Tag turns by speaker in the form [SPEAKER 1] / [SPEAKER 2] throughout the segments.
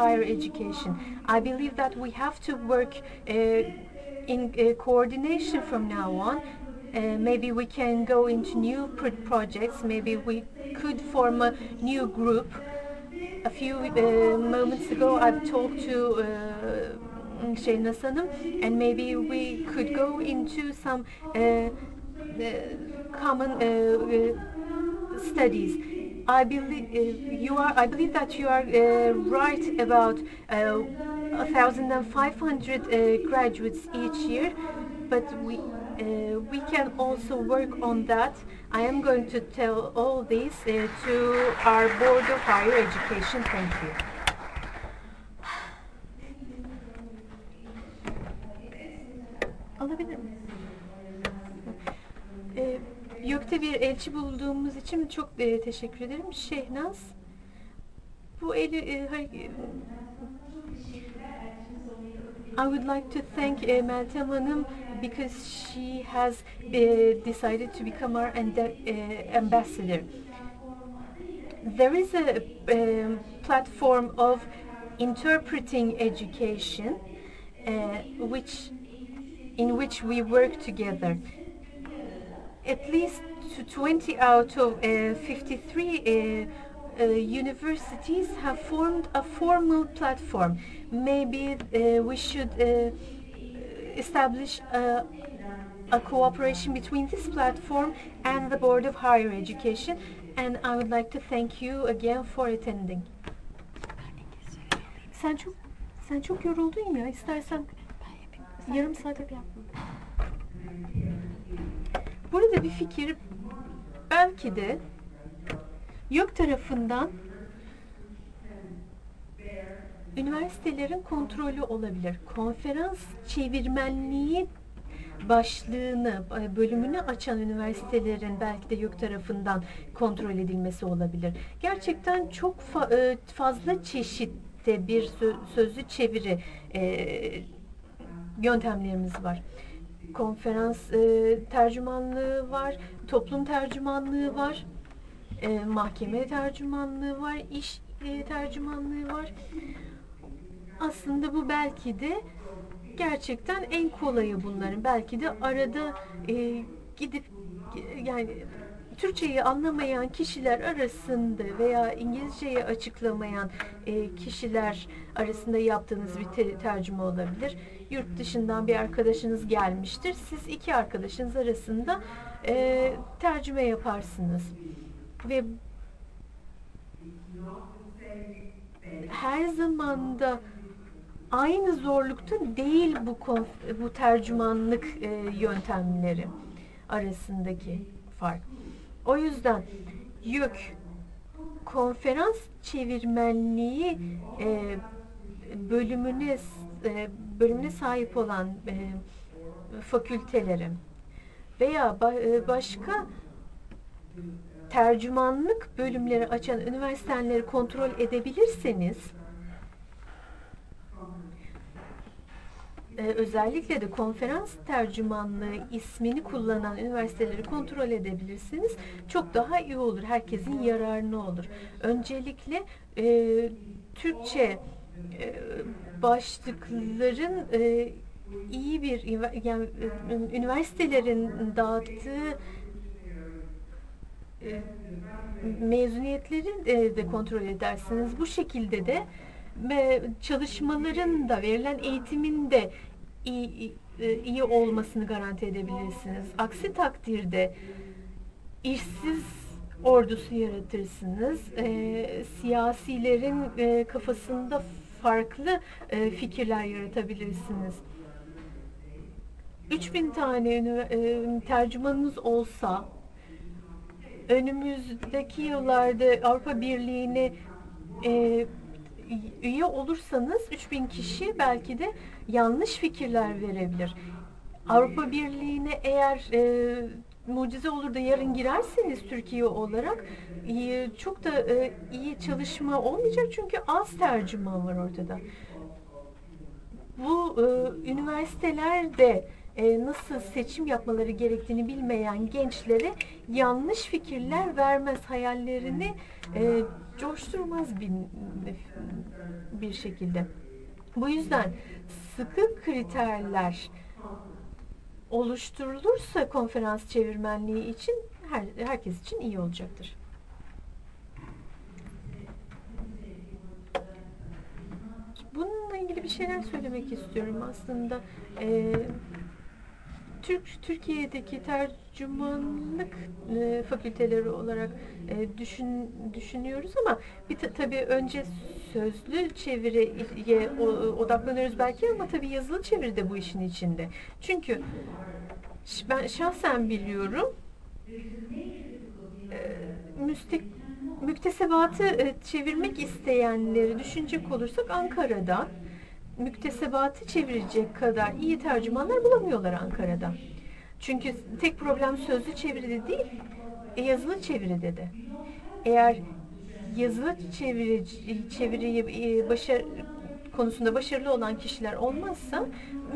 [SPEAKER 1] higher education. I believe that we have to work uh, in uh, coordination from now on. Uh, maybe we can go into new pro- projects. Maybe we could form a new group. A few uh, moments ago, I've talked to uh, Hanım, and maybe we could go into some uh, common studies. I believe uh, you are. I believe that you are uh, right about uh, 1,500 uh, graduates each year, but we uh, we can also work on that. I am going to tell all this uh, to our Board of Higher Education. Thank you. YÖK'te bir elçi bulduğumuz için çok e, teşekkür ederim. Şehnaz, bu eli... E, hay- I would like to thank uh, Meltem Hanım because she has uh, decided to become our uh, ambassador. There is a um, platform of interpreting education uh, which in which we work together. At least 20 out of uh, 53 uh, uh, universities have formed a formal platform. Maybe uh, we should uh, establish a, a cooperation between this platform and the Board of Higher Education. And I would like to thank you again for attending. Sen çok sen çok yoruldun ya. İstersen yarım saat yap. Burada bir fikir belki de yok tarafından üniversitelerin kontrolü olabilir. Konferans çevirmenliği başlığını, e, bölümünü açan üniversitelerin belki de YÖK tarafından kontrol edilmesi olabilir. Gerçekten çok fa- e, fazla çeşitte bir sö- sözlü çeviri e, yöntemlerimiz var. Konferans e, tercümanlığı var, toplum tercümanlığı var, e, mahkeme tercümanlığı var, iş e, tercümanlığı var. Aslında bu belki de gerçekten en kolayı bunların. Belki de arada e, gidip yani Türkçeyi anlamayan kişiler arasında veya İngilizceyi açıklamayan e, kişiler arasında yaptığınız bir te- tercüme olabilir. Yurt dışından bir arkadaşınız gelmiştir. Siz iki arkadaşınız arasında e, tercüme yaparsınız. Ve her zamanda aynı zorlukta değil bu bu tercümanlık e, yöntemleri arasındaki fark. O yüzden YÖK konferans çevirmenliği e, bölümüne e, bölümüne sahip olan e, fakültelere veya e, başka tercümanlık bölümleri açan üniversiteleri kontrol edebilirseniz e, özellikle de konferans tercümanlığı ismini kullanan üniversiteleri kontrol edebilirsiniz. Çok daha iyi olur. Herkesin yararına olur. Öncelikle e, Türkçe e, başlıkların e, iyi bir yani üniversitelerin dağıttığı e, mezuniyetleri e, de kontrol edersiniz. Bu şekilde de çalışmaların da verilen eğitimin de iyi, e, iyi olmasını garanti edebilirsiniz. Aksi takdirde işsiz ordusu yaratırsınız. E, siyasilerin e, kafasında farklı e, fikirler yaratabilirsiniz. 3000 tane e, tercümanınız olsa önümüzdeki yıllarda Avrupa Birliği'ne e, üye olursanız 3000 kişi belki de yanlış fikirler verebilir. Avrupa Birliği'ne eğer e, mucize olur da yarın girerseniz Türkiye olarak e, çok da e, iyi çalışma olmayacak çünkü az tercüman var ortada. Bu e, üniversiteler de e, nasıl seçim yapmaları gerektiğini bilmeyen gençlere yanlış fikirler vermez, hayallerini e, coşturmaz bir, bir şekilde. Bu yüzden sıkı kriterler oluşturulursa konferans çevirmenliği için her, herkes için iyi olacaktır. Bununla ilgili bir şeyler söylemek istiyorum aslında. Ee, Türk Türkiye'deki tercümanlık e, fakülteleri olarak e, düşün düşünüyoruz ama bir ta, tabii önce sözlü çeviriye odaklanıyoruz belki ama tabii yazılı çeviri de bu işin içinde. Çünkü ben şahsen biliyorum e, müstek müktesebatı e, çevirmek isteyenleri düşünecek olursak Ankara'da müktesebatı çevirecek kadar iyi tercümanlar bulamıyorlar Ankara'da. Çünkü tek problem sözlü çeviride değil, e, yazılı çeviride de. Eğer yazılı çeviri, çeviriyi e, başar, konusunda başarılı olan kişiler olmazsa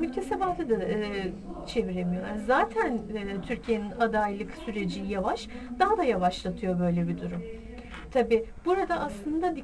[SPEAKER 1] müktesebatı da e, çeviremiyorlar. Zaten e, Türkiye'nin adaylık süreci yavaş, daha da yavaşlatıyor böyle bir durum. Tabi burada aslında